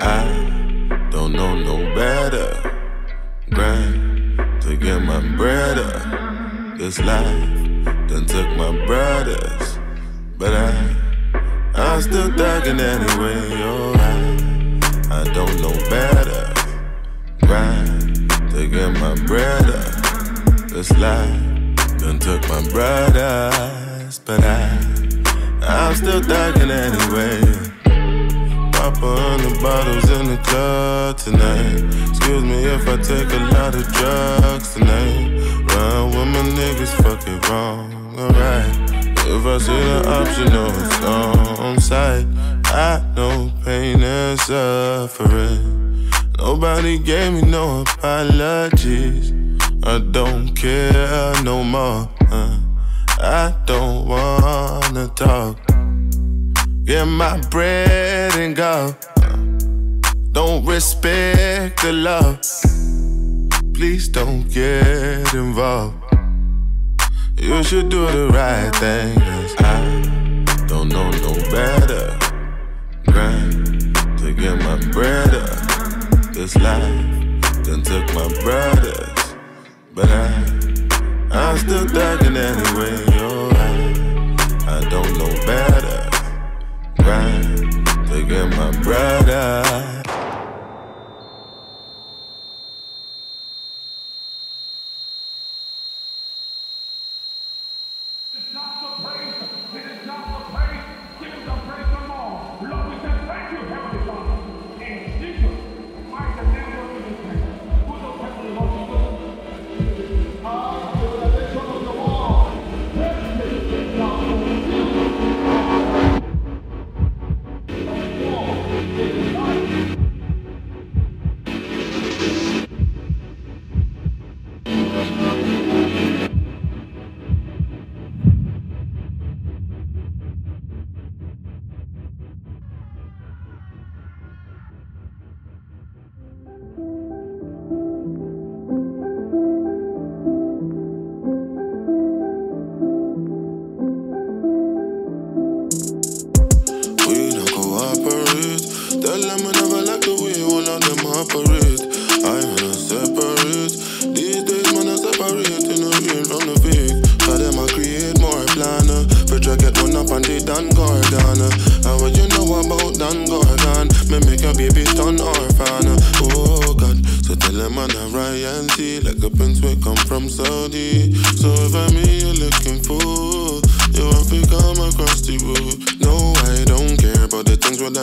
I don't know no better. Grind to get my bread up. This life done took my brothers. But I, I'm still thugging anyway. My brother. This life done took my brothers. But I, I'm still thugging anyway. Papa on the bottles in the club tonight. Excuse me if I take a lot of drugs tonight. Run with my niggas, fuck it wrong, alright. If I see the option, no, it's on sight. I know pain and suffering. Nobody gave me no apologies. I don't care no more. I don't wanna talk. Get my bread and go. Don't respect the love. Please don't get involved. You should do the right thing. Cause I don't know no better. Grind to get my bread. This life done took my brothers. But I, I'm still thugging anyway. Oh, I, I don't know better grind to get my brother. Tell them we never like the way one of them operate. I wanna separate. These days, man, I separate in the real from the fake. Cause them I create more planner. Better get one up and they done Gordana. And what you know about Dan Gordon? Me make your baby turn orphan. Oh God, so tell them I'm a royalty. Like a prince we come from Saudi. So if I'm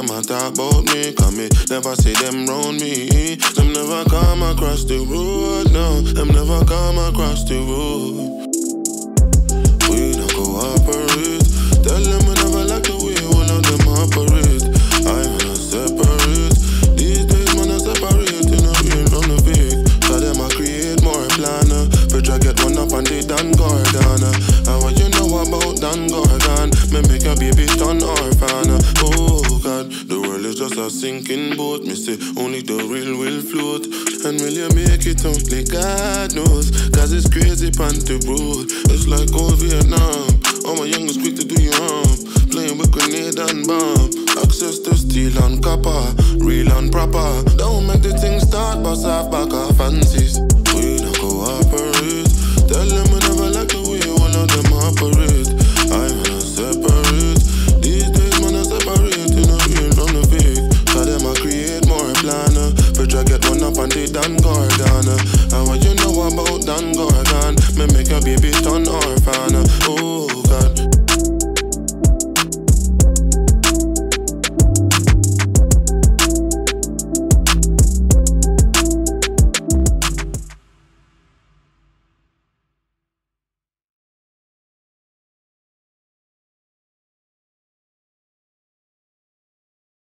them a talk about me. Come me, never see them round me. Them never come across the road, no. Them never come across the road. We don't cooperate. Tell them we never like the way one of them operate. I wanna separate. These days, man, I separate in the real from the fake. Cause them I create more planner. Uh, Better get one up and they done Gordana. Uh. Just a sinking boat. Me say only the real will float. And will you make it only God knows? Cause it's crazy pan the road. It's like old Vietnam. All my youngest quick to do you harm. Playing with grenade and bomb. Access to steel and copper. Real and proper. Don't make the thing start, bust off back one up and what you know about Dan Gordon? Me make your baby turn orphan. Oh